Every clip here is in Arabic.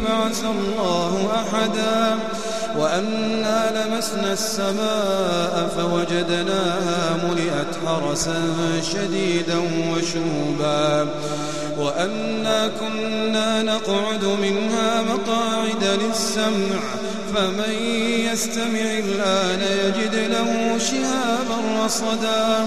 يبعث الله أحدا وأنا لمسنا السماء فوجدناها ملئت حرسا شديدا وشوبا وأنا كنا نقعد منها مقاعد للسمع فمن يستمع الآن يجد له شهابا رصدا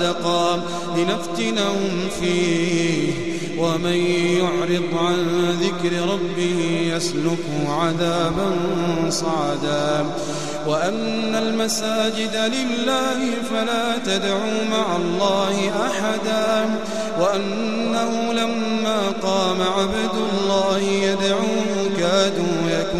غدقا لنفتنهم فيه. ومن يعرض عن ذكر ربه يسلكه عذابا صعدا. وأن المساجد لله فلا تدعوا مع الله أحدا. وأنه لما قام عبد الله يدعوه كادوا يكونون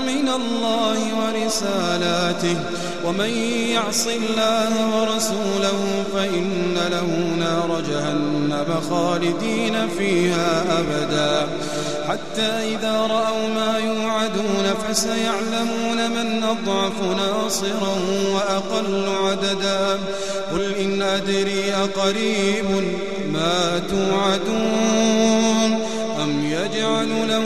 الله ورسالاته. ومن يعص الله ورسوله فإن له نار جهنم خالدين فيها أبدا. حتى إذا رأوا ما يوعدون فسيعلمون من أضعف ناصرا وأقل عددا. قل إن أدري أقريب ما توعدون أم يجعل له